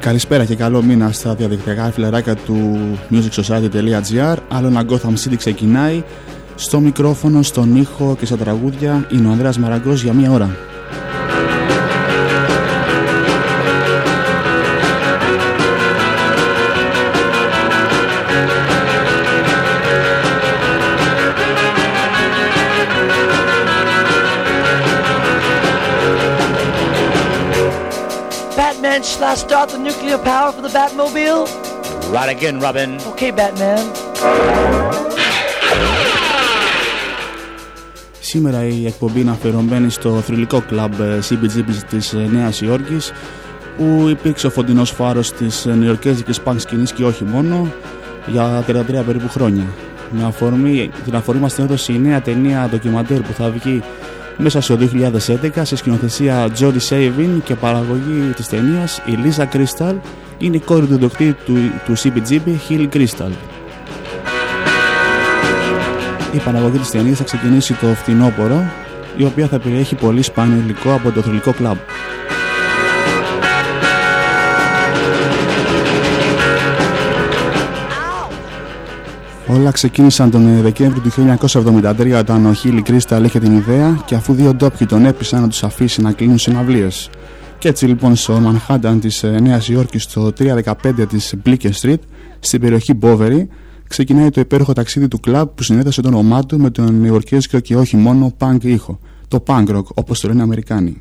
Καλησπέρα και καλό μήνα στα διαδικτυακά φιλεράκια του musicsociety.gr Άλλο ένα Gotham City ξεκινάει. Στο μικρόφωνο, στον ήχο και στα τραγούδια Είναι ο Ανδρέας Μαραγκός για μία ώρα power for the Batmobile? Right again, Robin. Okay, Batman. Σήμερα η εκπομπή είναι αφιερωμένη στο θρηλυκό κλαμπ CBGB της ε, Νέας Υόρκης που υπήρξε ο φωτεινός φάρος της ε, νεοϊορκέζικης πανκ σκηνής και όχι μόνο για 33 περίπου χρόνια. Με αφορμή, την αφορμή μας την έδωσε η νέα ταινία ντοκιμαντέρ που θα βγει μέσα στο 2011 σε σκηνοθεσία Jody Savin και παραγωγή της ταινίας η Lisa Crystal είναι η κόρη του ντοκτή του, του CBGB Hill Crystal. Η παραγωγή της ταινίας θα ξεκινήσει το φθινόπωρο η οποία θα περιέχει πολύ σπάνιο υλικό από το θρηλυκό κλαμπ. Όλα ξεκίνησαν τον Δεκέμβριο του 1973 όταν ο Χίλι Κρίσταλ είχε την ιδέα και αφού δύο ντόπιοι τον έπεισαν να τους αφήσει να κλείνουν συναυλίες. Και έτσι λοιπόν στο Manhattan της ε, Νέας Υόρκης στο 315 της Bleecker Street, στην περιοχή Μπόβερη, ξεκινάει το υπέροχο ταξίδι του κλαμπ που συνέδεσε το όνομά του με τον Νεοϊορκέζικο και όχι μόνο punk ήχο, το punk rock όπως το λένε οι Αμερικάνοι.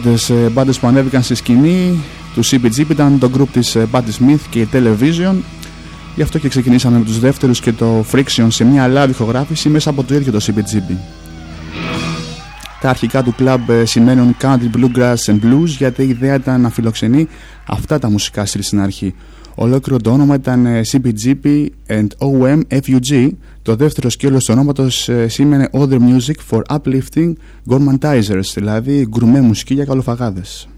Πρώτες ε, μπάντες που ανέβηκαν στη σκηνή του CBGB ήταν το group της ε, Buddy Smith και η Television Γι' αυτό και ξεκινήσαμε με τους δεύτερους και το Friction σε μια live ηχογράφηση μέσα από το ίδιο το CBGB. Τα αρχικά του κλαμπ ε, σημαίνουν Country Bluegrass and Blues γιατί η ιδέα ήταν να φιλοξενεί αυτά τα μουσικά στυλ στην αρχή. Ολόκληρο το όνομα ήταν CBGB and OM FUG. Το δεύτερο σκέλος του ονόματος σήμαινε Other Music for Uplifting Gourmandizers, δηλαδή γκρουμέ μουσική για καλοφαγάδες.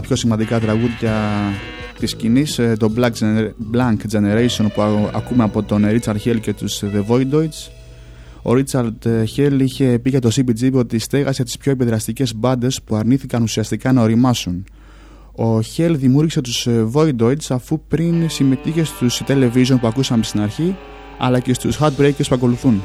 Πιο σημαντικά τραγούδια της σκηνής ε, το Black, Blank Generation που ακούμε από τον Richard Hell και τους The Voidoids ο Richard Hell είχε πει για το CBG ότι στέγασε τις πιο επιδραστικές μπάντες που αρνήθηκαν ουσιαστικά να οριμάσουν. Ο Hell δημιούργησε τους ε, Voidoids αφού πριν συμμετείχε στους television που ακούσαμε στην αρχή αλλά και στους Heartbreakers που ακολουθούν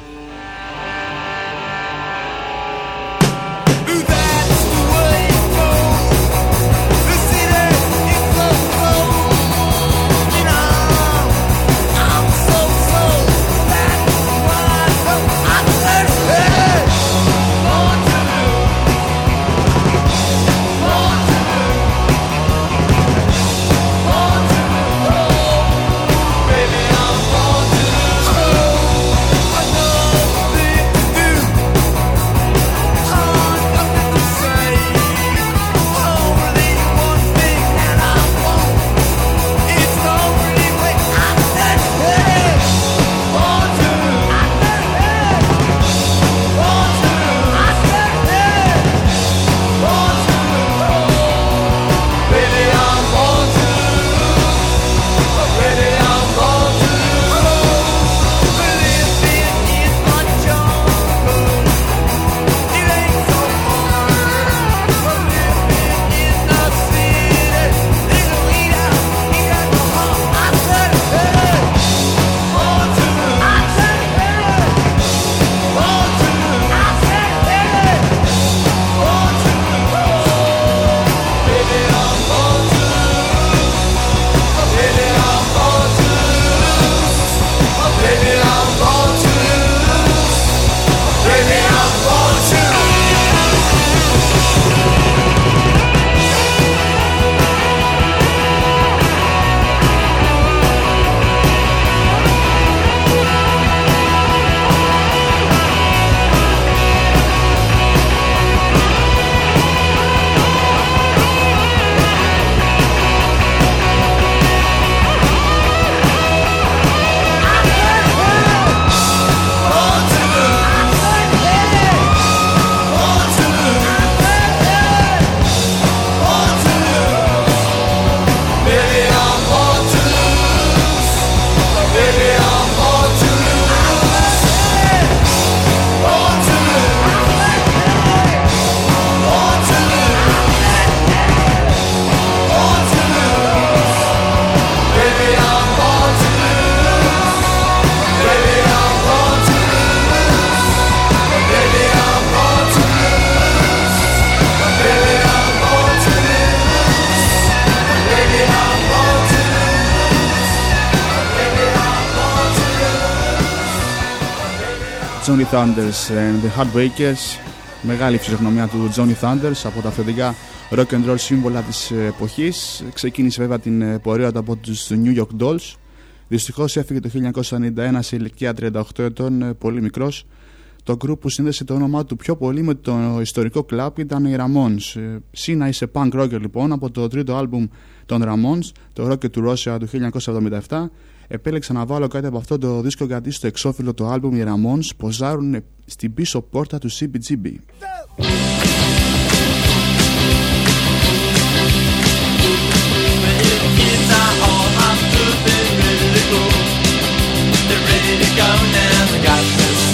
Thunders and the Heartbreakers. Μεγάλη φυσιογνωμία του Johnny Thunders από τα αυθεντικά rock and roll σύμβολα της εποχής. Ξεκίνησε βέβαια την πορεία του από τους New York Dolls. Δυστυχώς έφυγε το 1991 σε ηλικία 38 ετών πολύ μικρός. Το group που σύνδεσε το όνομά του πιο πολύ με το ιστορικό κλαμπ ήταν οι Ramones. Σύνα είσαι punk rocker λοιπόν από το τρίτο άλμπουμ των Ramones, το Rocket to Russia του 1977 επέλεξα να βάλω κάτι από αυτό το δίσκο γιατί στο εξώφυλλο του άλμπουμ οι Ramones ποζάρουν στην πίσω πόρτα του CBGB. παρά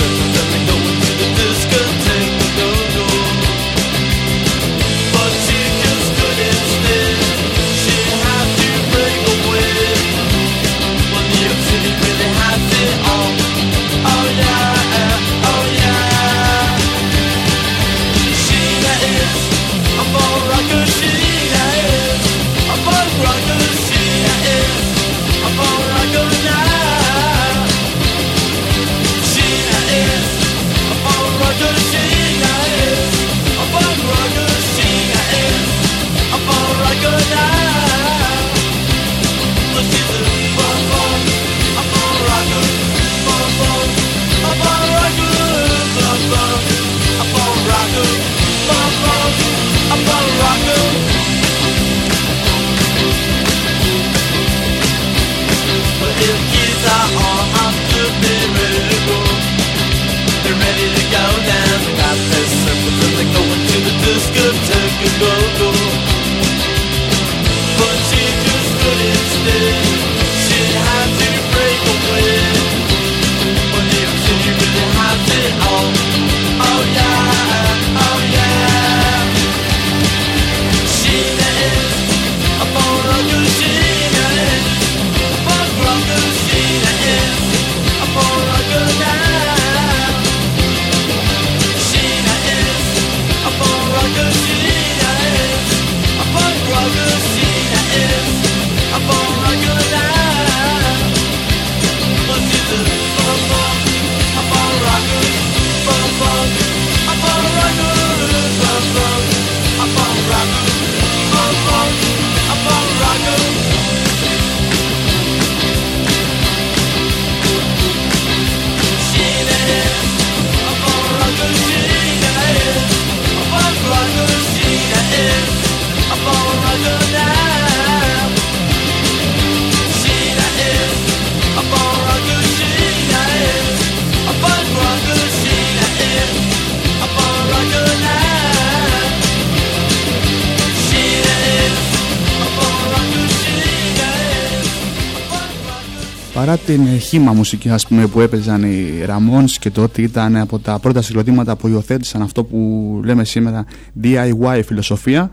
την χήμα μουσική ας πούμε, που έπαιζαν οι Ramones και το ότι ήταν από τα πρώτα συγκροτήματα που υιοθέτησαν αυτό που λέμε σήμερα DIY φιλοσοφία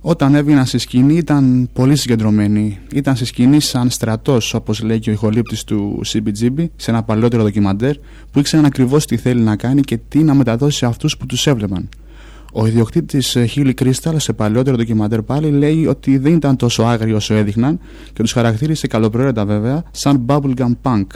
όταν έβγαιναν στη σκηνή ήταν πολύ συγκεντρωμένοι. Ήταν στη σκηνή σαν στρατός, όπως λέει και ο ηχολήπτης του CBGB, σε ένα παλαιότερο ντοκιμαντέρ, που ήξεραν ακριβώς τι θέλει να κάνει και τι να μεταδώσει σε αυτούς που τους έβλεπαν. Ο ιδιοκτήτης Χίλι Κρίσταλ σε παλαιότερο ντοκιμαντέρ πάλι λέει ότι δεν ήταν τόσο άγριο όσο έδειχναν και τους χαρακτήρισε καλοπροαίρετα βέβαια σαν bubblegum punk.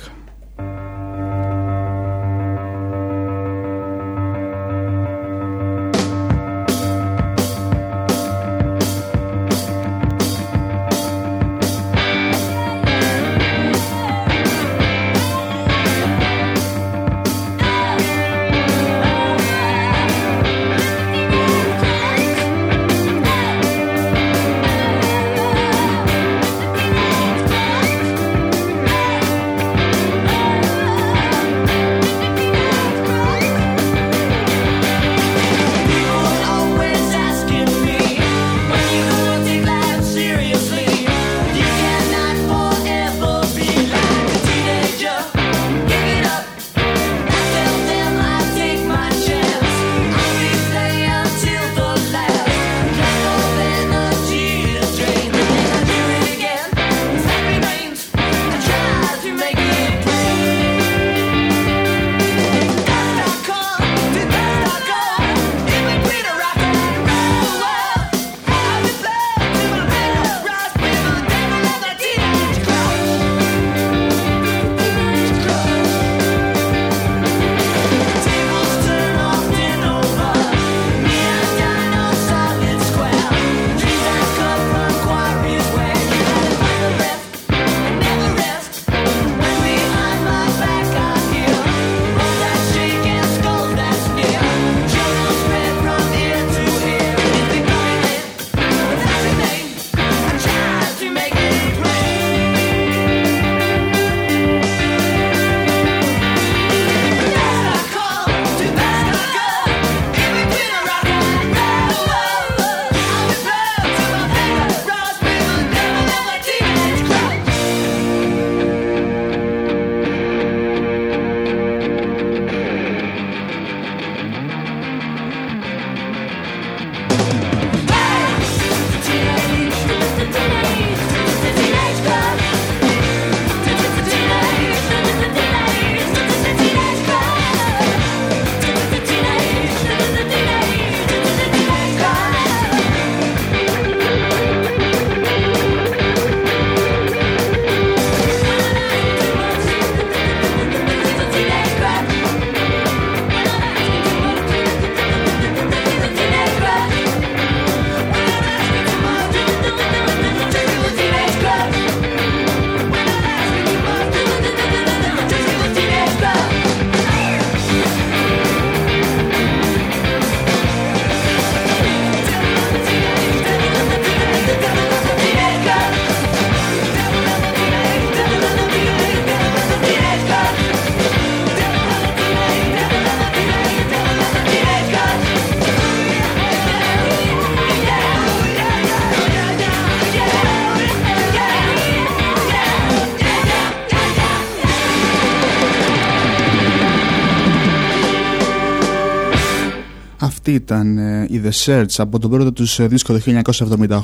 Αυτή ήταν ε, η The Search από τον πρώτο τους ε, δίσκο το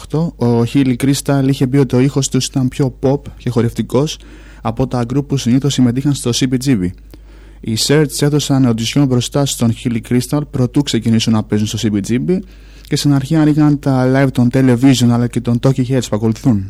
1978. Ο Χίλι Crystal είχε πει ότι ο ήχος τους ήταν πιο pop και χορευτικός από τα γκρουπ που συνήθως συμμετείχαν στο CBGB. Οι Search έδωσαν οντισιόν μπροστά στον Χίλι Crystal προτού ξεκινήσουν να παίζουν στο CBGB και στην αρχή ανοίγαν τα live των television αλλά και των talkie heads που ακολουθούν.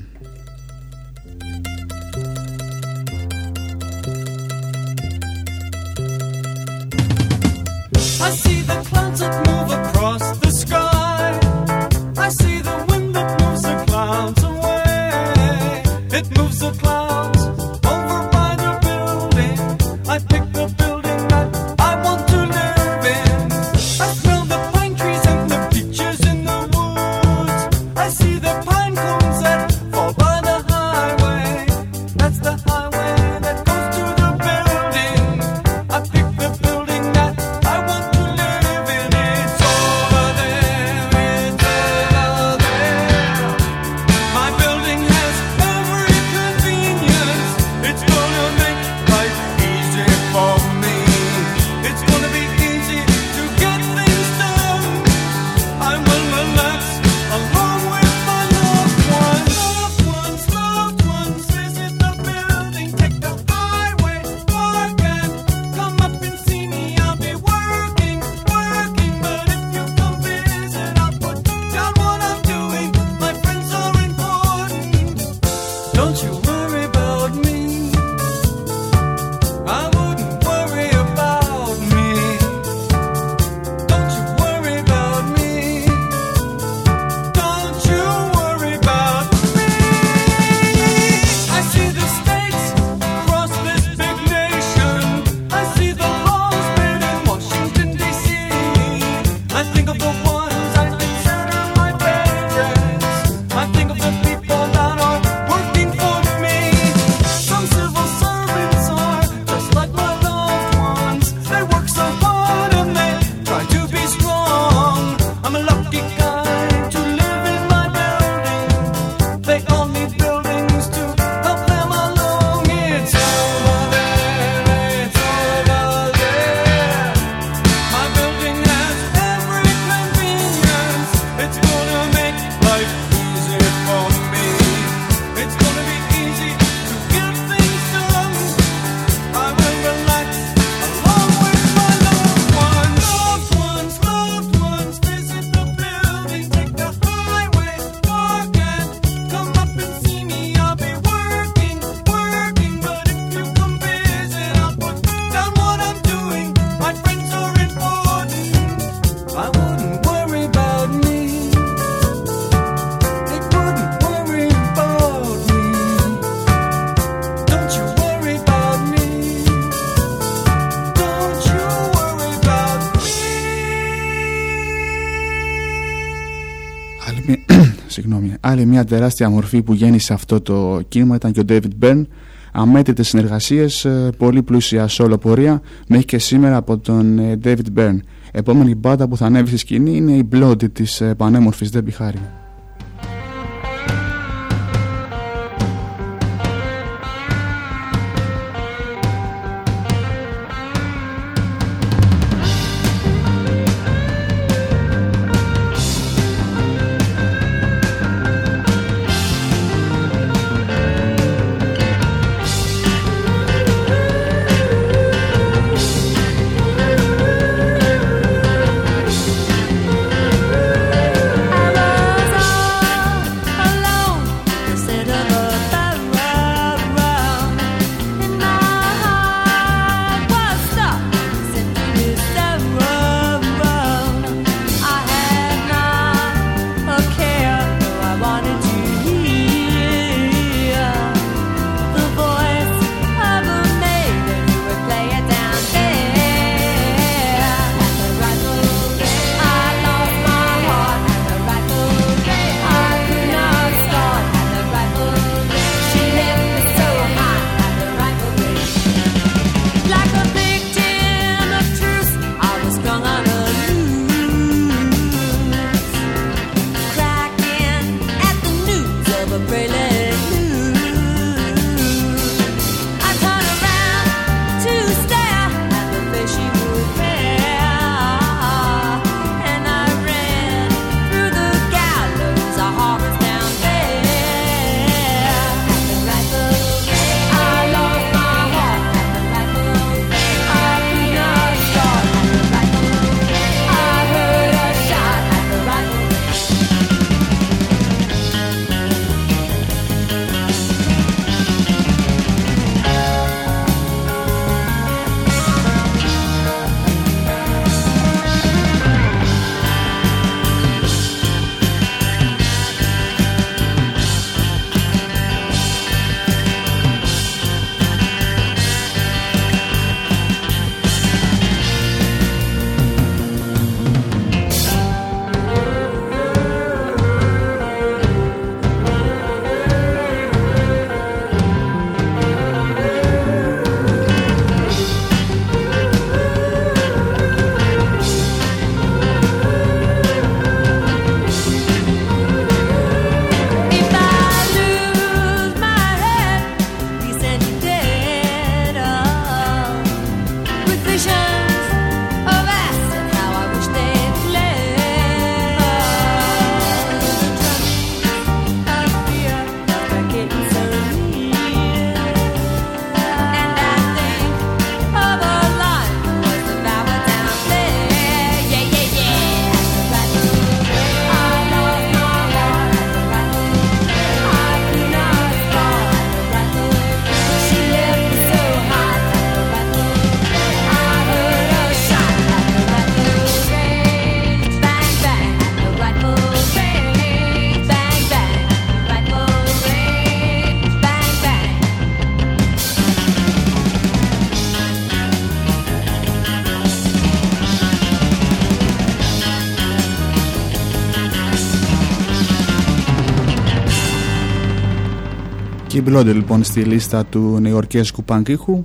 Άλλη μια τεράστια μορφή που γέννησε αυτό το κίνημα ήταν και ο David Byrne. Αμέτρητες συνεργασίες, ε, πολύ πλούσια σόλο πορεία, μέχρι και σήμερα από τον ε, David Byrne. Επόμενη μπάντα που θα ανέβει στη σκηνή είναι η Bloody της ε, πανέμορφης Debbie Harry. Και η Blondie λοιπόν στη λίστα του νεοορκέσκου πανκίχου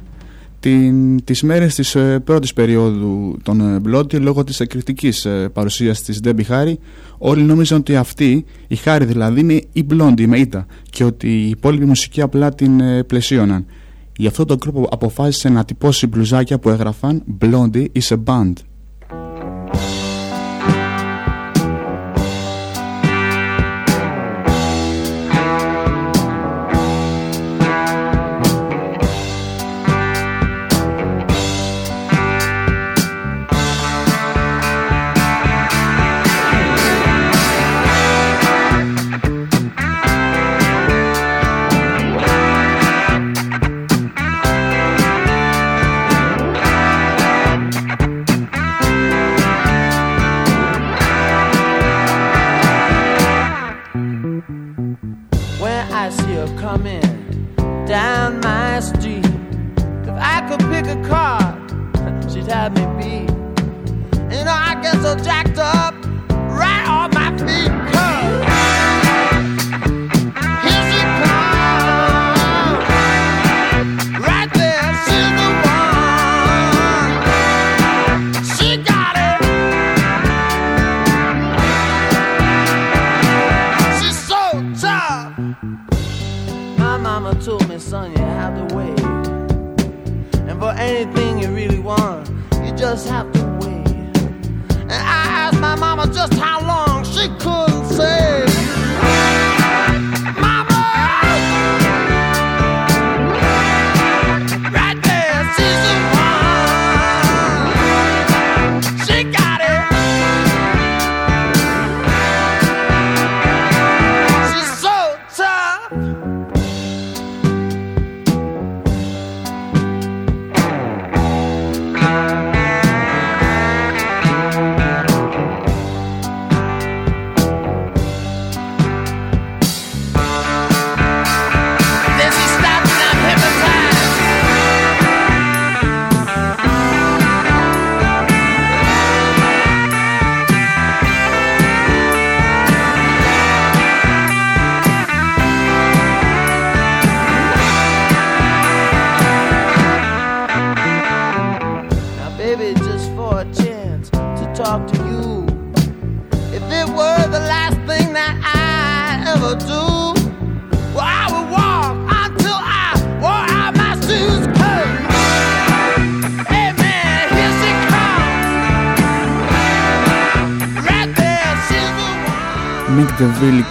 την, τις μέρες της ε, πρώτης περίοδου των ε, Blondie λόγω της εκρηκτικής ε, παρουσίας της Debbie Harry όλοι νόμιζαν ότι αυτή, η Harry δηλαδή είναι η Blondie με ήττα και ότι η υπόλοιπη μουσική απλά την ε, πλαισίωναν. Γι' αυτό το κρόπο αποφάσισε να τυπώσει μπλουζάκια που έγραφαν Blondie is a band.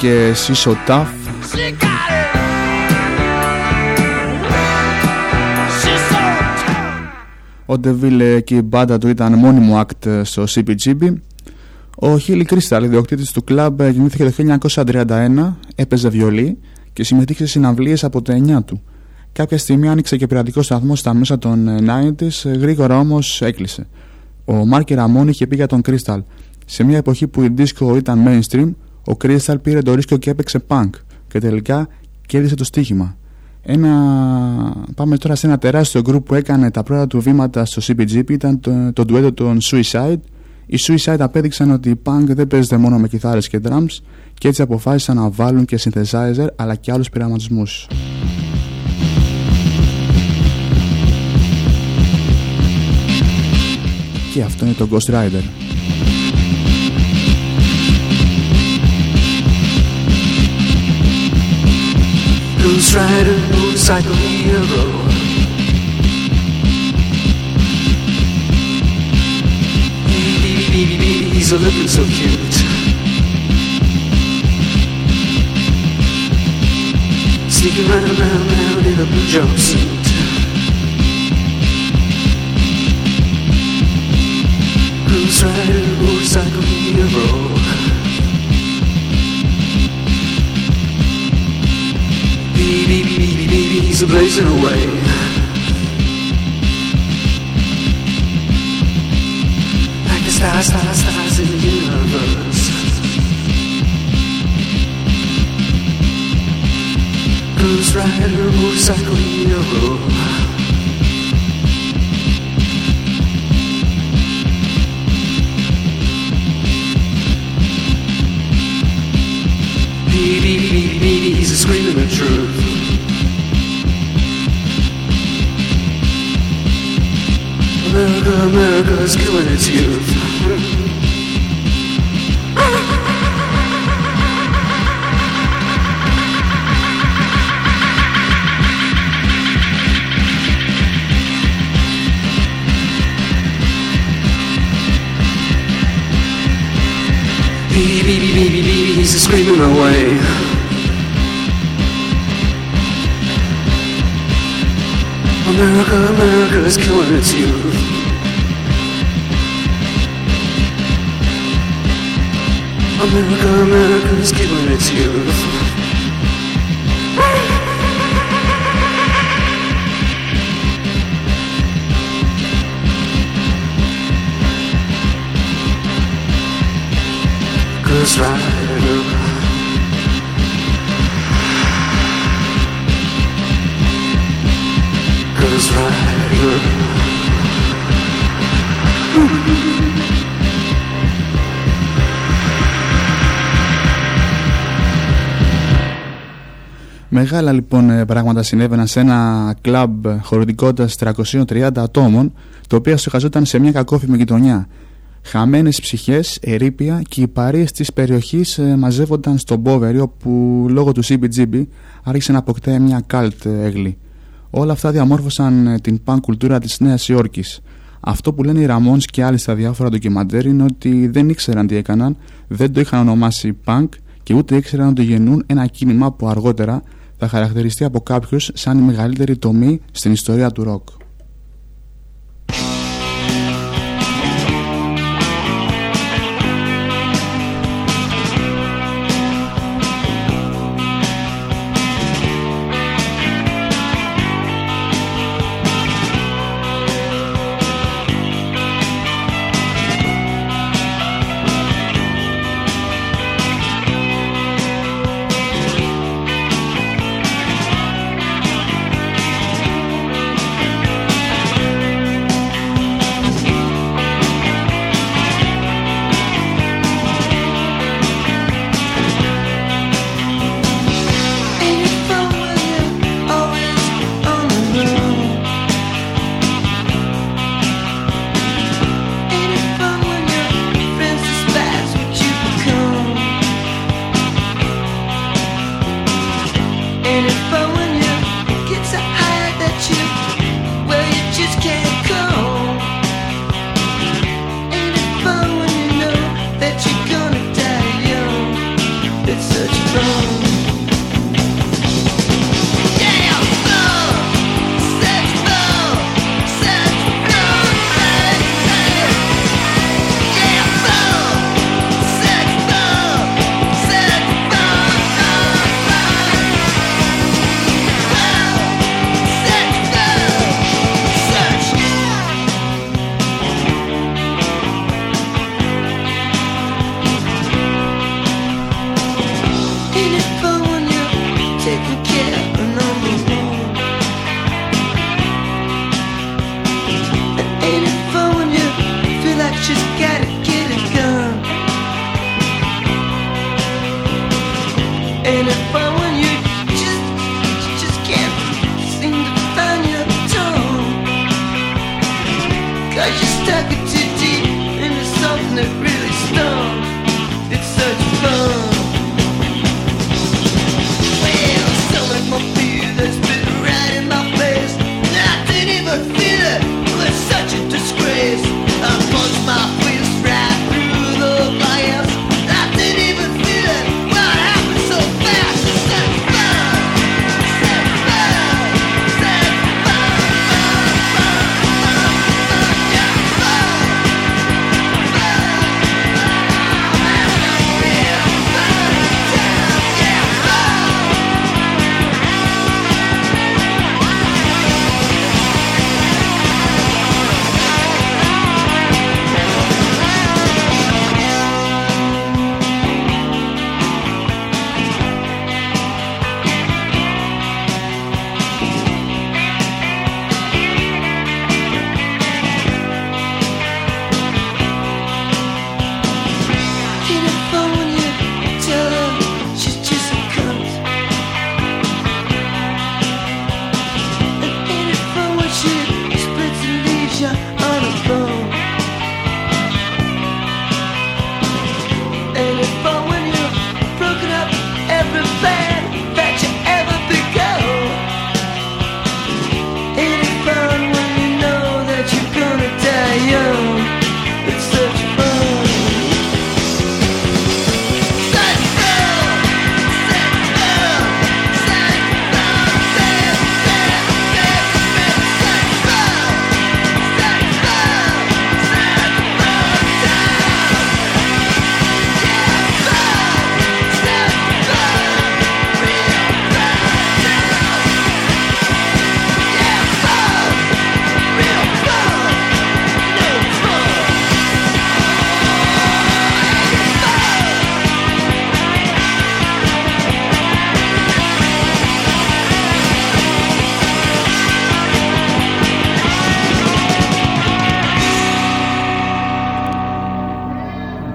Και Σίσο Ταφ Ο Ντεβίλ και η μπάντα του ήταν μόνιμο act στο CBGB Ο Χίλι Κρίσταλ, ιδιοκτήτης του κλαμπ, γεννήθηκε το 1931, έπαιζε βιολί και συμμετείχε σε συναυλίες από τα 9 του. Κάποια στιγμή άνοιξε και πειρατικό σταθμό στα μέσα των 90s, γρήγορα όμως έκλεισε. Ο Μάρκερ Ραμόν είχε πει για τον Κρίσταλ. Σε μια εποχή που η disco ήταν mainstream, ο Crystal πήρε το ρίσκο και έπαιξε punk και τελικά κέρδισε το στοίχημα. Ένα... Πάμε τώρα σε ένα τεράστιο γκρουπ που έκανε τα πρώτα του βήματα στο CBGB ήταν το, το ντουέτο των Suicide. Οι Suicide απέδειξαν ότι η punk δεν παίζεται μόνο με κιθάρες και drums και έτσι αποφάσισαν να βάλουν και synthesizer αλλά και άλλους πειραματισμούς. Και αυτό είναι το Ghost Rider. Ghost Rider, motorcycle hero. Baby, baby, baby, he's a looking so cute. Sneaking right around, around in a blue jumpsuit. Ghost Rider, motorcycle hero. Baby, baby, baby, he's a blazing away. Like the stars, stars, stars in the universe. Ghost rider, motorcycle hero. meaty, meaty, meaty, he's screaming the truth. America, America's killing its youth. Baby, he's screaming away. America, America is killing its youth. America, America is killing its youth. Ghost Rider. Μεγάλα λοιπόν ε, πράγματα συνέβαιναν σε ένα κλαμπ χωρητικότητας 330 ατόμων το οποίο στοχαζόταν σε μια κακόφημη γειτονιά Χαμένες ψυχές, ερήπια και οι παρείες της περιοχής ε, μαζεύονταν στον Πόβερι όπου λόγω του CBGB άρχισε να αποκτάει μια καλτ έγλη. Όλα αυτά διαμόρφωσαν ε, την παν κουλτούρα της Νέας Υόρκης. Αυτό που λένε οι Ραμόνς και άλλοι στα διάφορα ντοκιμαντέρ είναι ότι δεν ήξεραν τι έκαναν, δεν το είχαν ονομάσει punk και ούτε ήξεραν ότι γεννούν ένα κίνημα που αργότερα θα χαρακτηριστεί από κάποιους σαν η μεγαλύτερη τομή στην ιστορία του ροκ.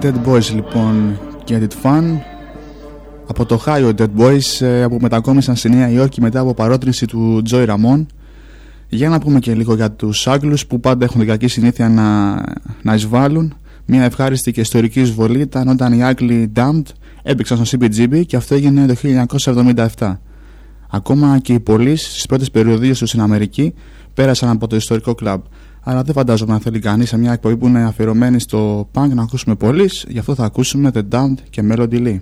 Dead Boys λοιπόν Get It Fun από το Ohio Dead Boys ε, που μετακόμισαν στη Νέα Υόρκη μετά από παρότρινση του Joy Ramon για να πούμε και λίγο για τους Άγγλους που πάντα έχουν την κακή συνήθεια να, να εισβάλλουν. Μια ευχάριστη και ιστορική εισβολή ήταν όταν οι Άγγλοι Damned έπαιξαν στο CBGB και αυτό έγινε το 1977 ακόμα και οι πωλήσει στις πρώτες περιοδίες τους στην Αμερική πέρασαν από το ιστορικό κλαμπ αλλά δεν φαντάζομαι να θέλει κανείς σε μια εκπομπή που είναι αφιερωμένη στο punk να ακούσουμε πολύ. Γι' αυτό θα ακούσουμε The Damned και Melody Lee.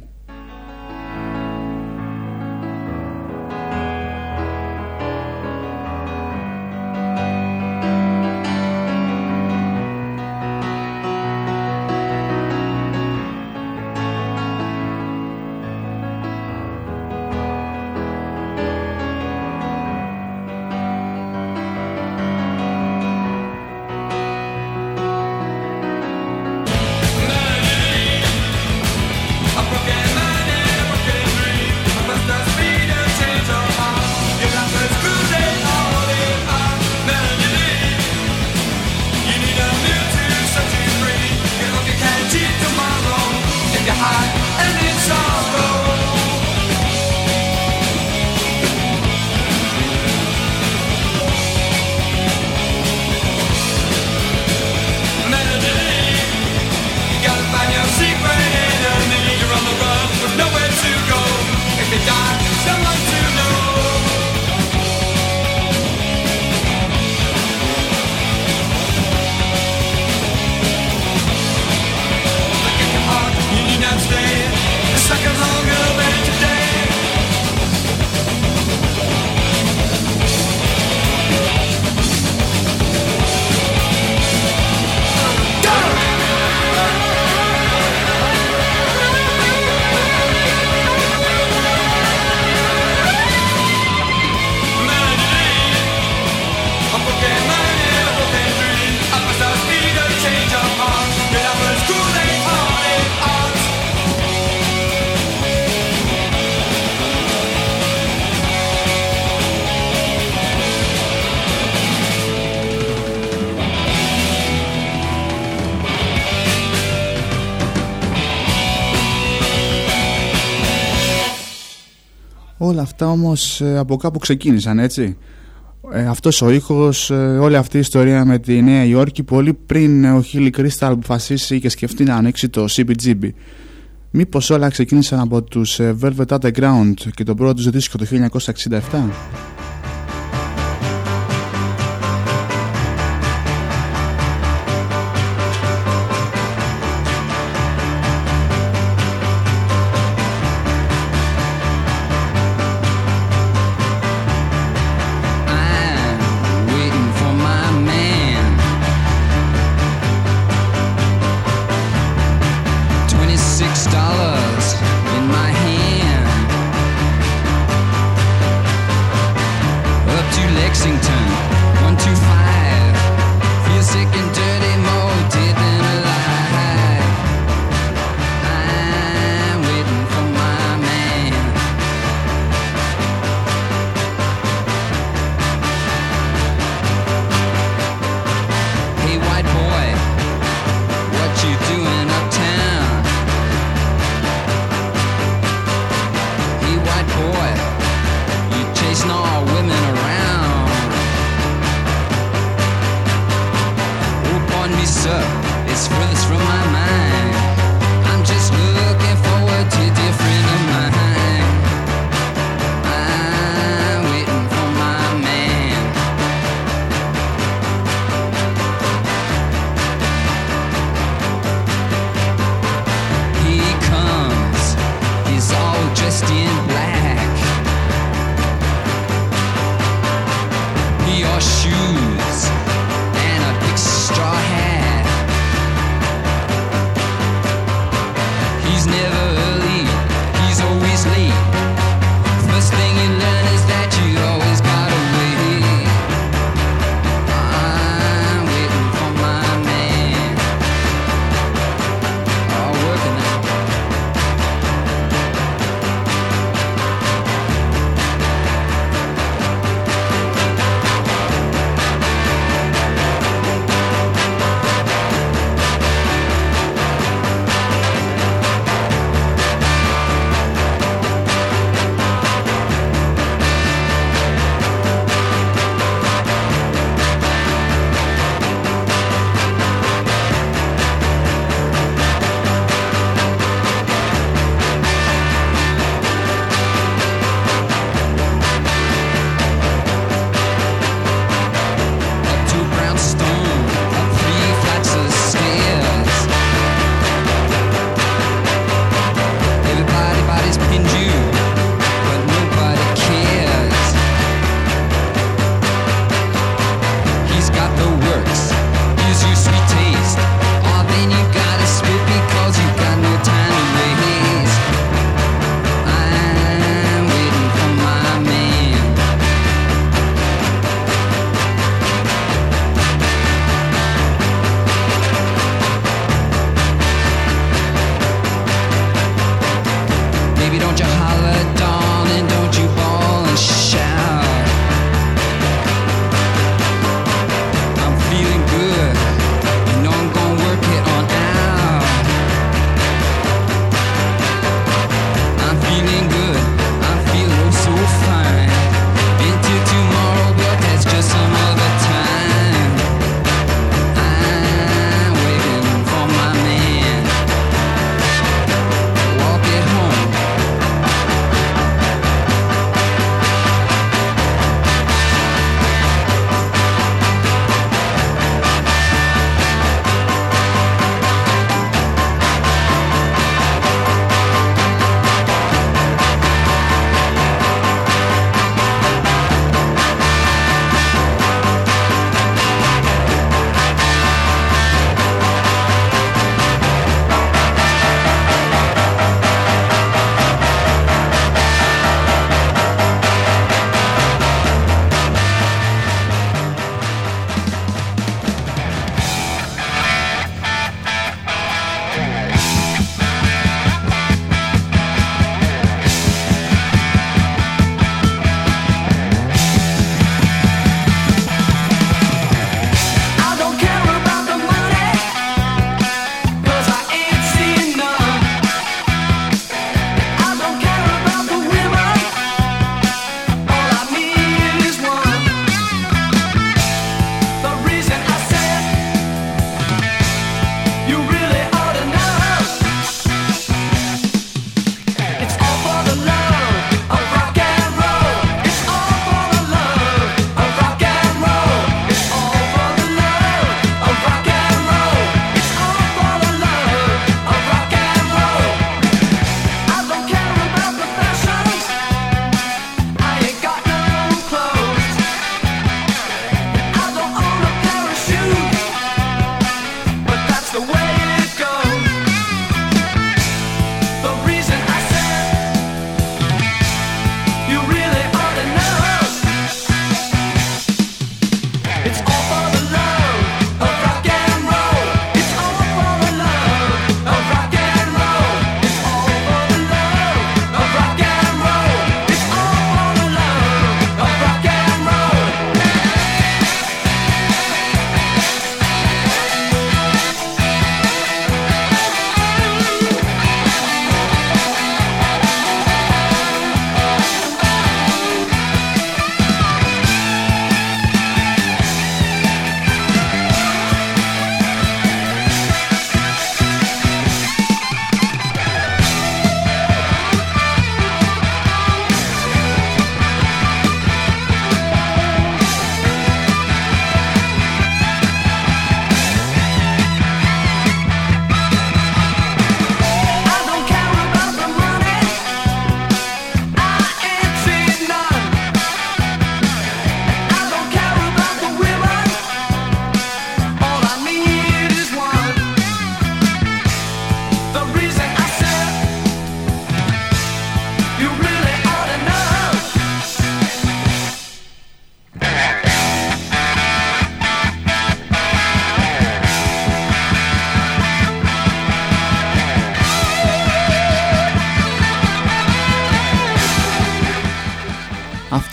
Αυτά όμως ε, από κάπου ξεκίνησαν έτσι. Ε, αυτός ο ήχος, ε, όλη αυτή η ιστορία με τη Νέα Υόρκη πολύ πριν ο Χίλι Κρίσταλ αποφασίσει και σκεφτεί να ανοίξει το CBGB. Μήπως όλα ξεκίνησαν από τους ε, Velvet Underground και τον πρώτο τους δίσκο το 1967.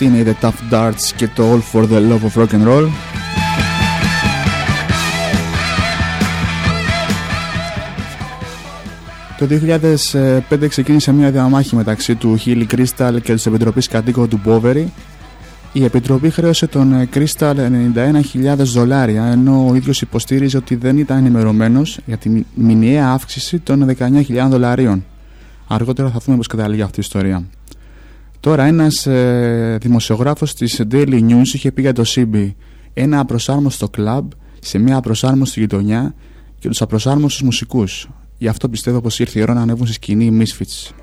Αυτή είναι η The Tough Darts και το All for the Love of Rock and Roll. Το 2005 ξεκίνησε μια διαμάχη μεταξύ του Hilly Crystal και της Επιτροπής Κατοίκων του Bowery. Η Επιτροπή χρέωσε τον Crystal 91.000 δολάρια ενώ ο ίδιος υποστήριζε ότι δεν ήταν ενημερωμένος για τη μηνιαία αύξηση των 19.000 δολαρίων. Αργότερα θα δούμε πώς καταλήγει αυτή η ιστορία. Τώρα ένας ε, δημοσιογράφος της Daily News είχε πει για το CB ένα απροσάρμοστο κλαμπ σε μια απροσάρμοστη γειτονιά και τους απροσάρμοστους μουσικούς. Γι' αυτό πιστεύω πως ήρθε η ώρα να ανέβουν στη σκηνή οι Misfits.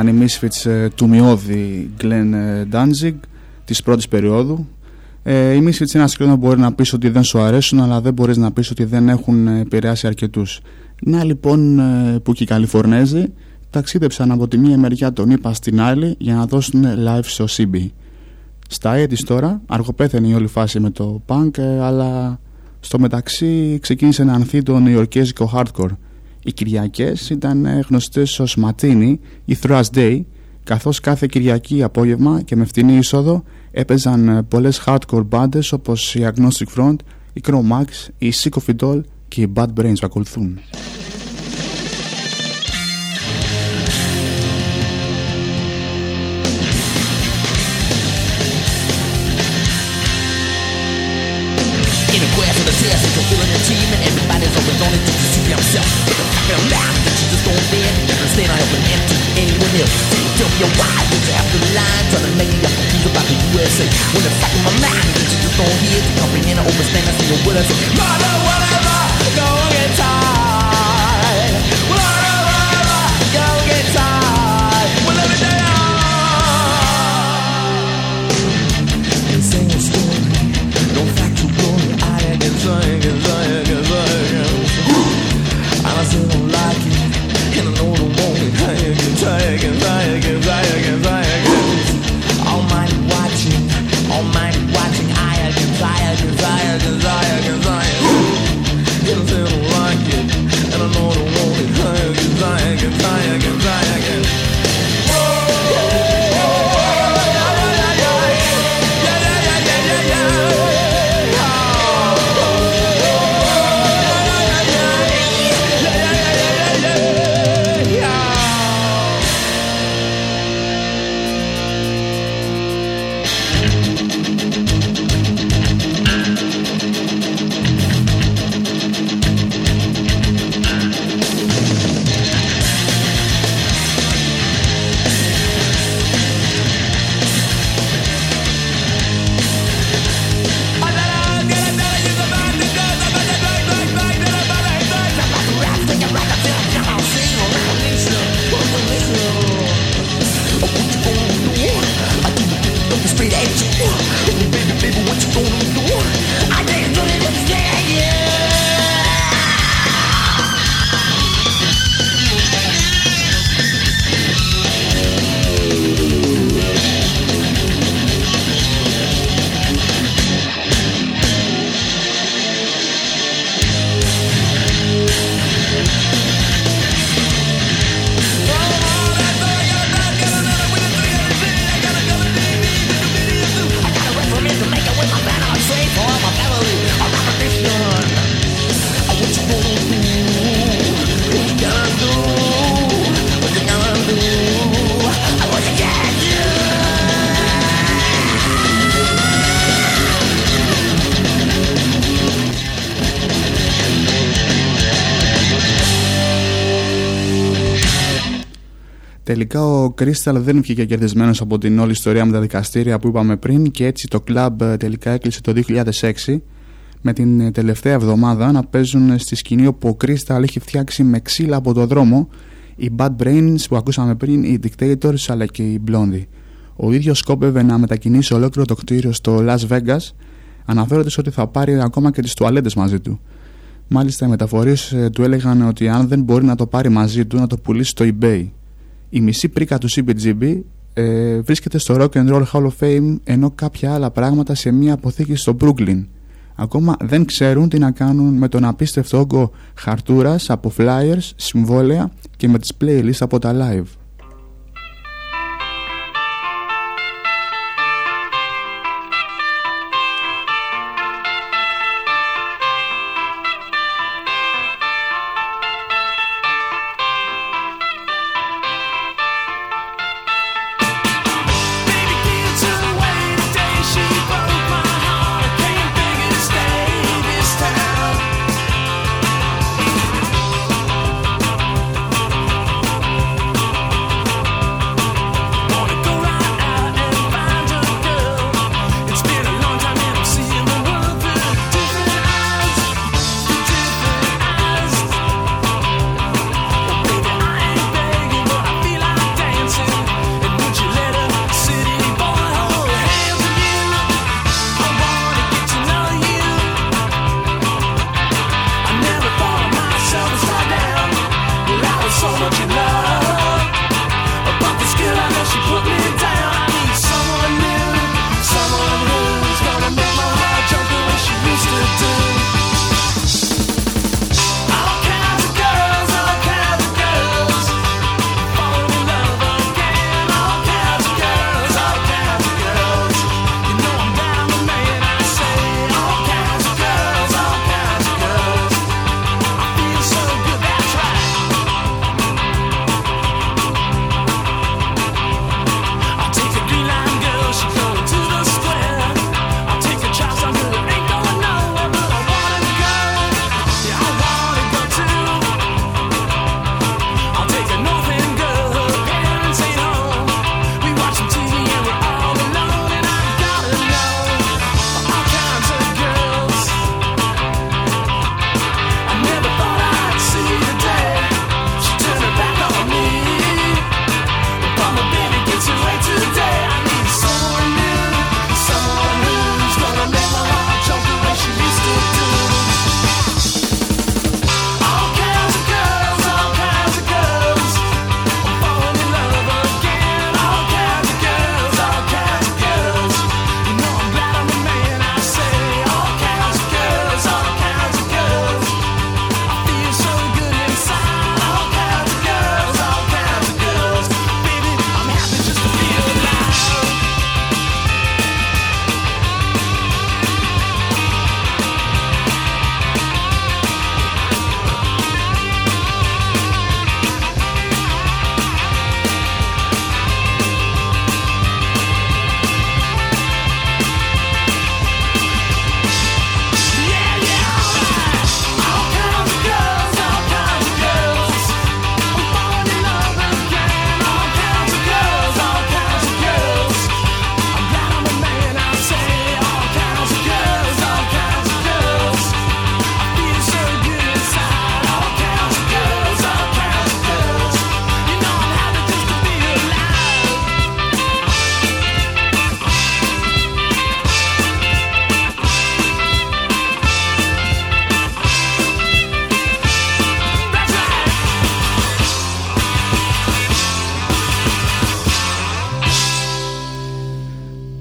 Ήταν οι Misfits ε, του μειώδη Glenn ε, Danzig της πρώτης περίοδου. Ε, οι Misfits είναι ένας σκηνό που μπορεί να πεις ότι δεν σου αρέσουν αλλά δεν μπορείς να πεις ότι δεν έχουν επηρεάσει αρκετούς. Να λοιπόν που και οι Καλιφορνέζοι ταξίδεψαν από τη μία μεριά τον είπα στην άλλη για να δώσουν live στο CB. Στα έτη τώρα αργοπέθαινε η όλη φάση με το punk αλλά στο μεταξύ ξεκίνησε να ανθεί το νεοϊορκέζικο hardcore οι Κυριακές ήταν γνωστές ως Ματίνι ή Thrush Day καθώς κάθε Κυριακή απόγευμα και με φτηνή είσοδο έπαιζαν πολλές hardcore μπάντες όπως η Agnostic Front, η Chromax, η Sycophidol και οι Bad Brains που ακολουθούν. smell lies that you just don't fit. Understand I open empty anyone else. Tell me why you have to lie? Trying to make me about the USA. When it's back in my mind that you just don't hear. To comprehend or understand. I see your words. Mother, whatever, go and get. Τελικά ο Κρίσταλ δεν βγήκε κερδισμένος από την όλη ιστορία με τα δικαστήρια που είπαμε πριν και έτσι το κλαμπ ε, τελικά έκλεισε το 2006 με την ε, τελευταία εβδομάδα να παίζουν στη σκηνή όπου ο Κρίσταλ έχει φτιάξει με ξύλα από το δρόμο οι Bad Brains που ακούσαμε πριν, οι Dictators αλλά και οι Blondie. Ο ίδιος σκόπευε να μετακινήσει ολόκληρο το κτίριο στο Las Vegas αναφέροντας ότι θα πάρει ακόμα και τις τουαλέτες μαζί του. Μάλιστα οι μεταφορείς ε, του έλεγαν ότι αν δεν μπορεί να το πάρει μαζί του να το πουλήσει στο eBay. Η μισή πρίκα του CBGB ε, βρίσκεται στο Rock and Roll Hall of Fame ενώ κάποια άλλα πράγματα σε μια αποθήκη στο Brooklyn. Ακόμα δεν ξέρουν τι να κάνουν με τον απίστευτο όγκο χαρτούρας από flyers, συμβόλαια και με τις playlists από τα live.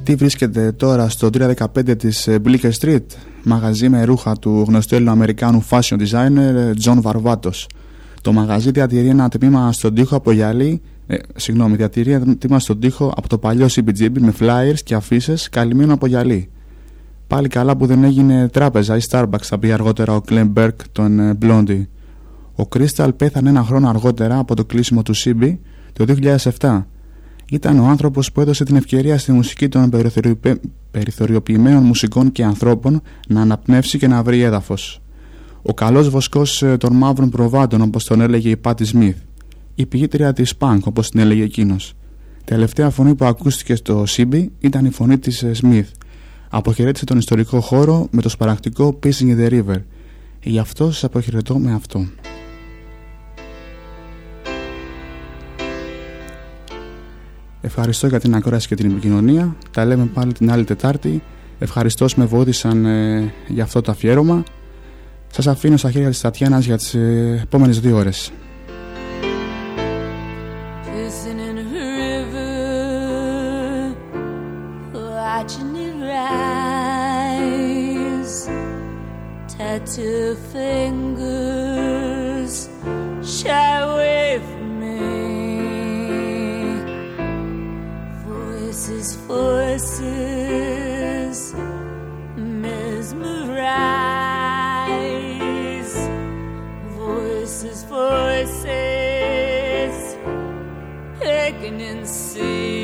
Τι βρίσκεται τώρα στο 315 της ε, Bleecker Street, μαγαζί με ρούχα του γνωστού Ελληνοαμερικάνου fashion designer ε, John Varvatos. Το μαγαζί διατηρεί ένα τμήμα στον τοίχο από γυαλί, ε, συγγνώμη, διατηρεί ένα τμήμα στον τοίχο από το παλιό CBGB με flyers και αφήσεις καλυμμένο από γυαλί. Πάλι καλά που δεν έγινε τράπεζα ή Starbucks, θα πει αργότερα ο Glenn Burke, τον ε, Blondie. Ο Crystal πέθανε ένα χρόνο αργότερα από το κλείσιμο του CB το 2007. Ήταν ο άνθρωπος που έδωσε την ευκαιρία στη μουσική των περιθωριοποιημένων μουσικών και ανθρώπων να αναπνεύσει και να βρει έδαφος. Ο καλός βοσκός ε, των μαύρων προβάτων όπως τον έλεγε η Πάτη Σμιθ. Η πηγήτρια της Punk όπως την έλεγε εκείνος. Τελευταία φωνή που ακούστηκε στο CB ήταν η φωνή της Σμιθ Αποχαιρέτησε τον ιστορικό χώρο με το σπαρακτικό Pissing the River. Γι' αυτό σας αποχαιρετώ με αυτό. Ευχαριστώ για την ακρόαση και την επικοινωνία. Τα λέμε πάλι την άλλη Τετάρτη. Ευχαριστώς όσοι με βοήθησαν ε, για αυτό το αφιέρωμα. Σας αφήνω στα χέρια της Τατιάνας για τις ε, επόμενες δύο ώρες. two Voices, voices, mesmerize. Voices, voices, aching and see.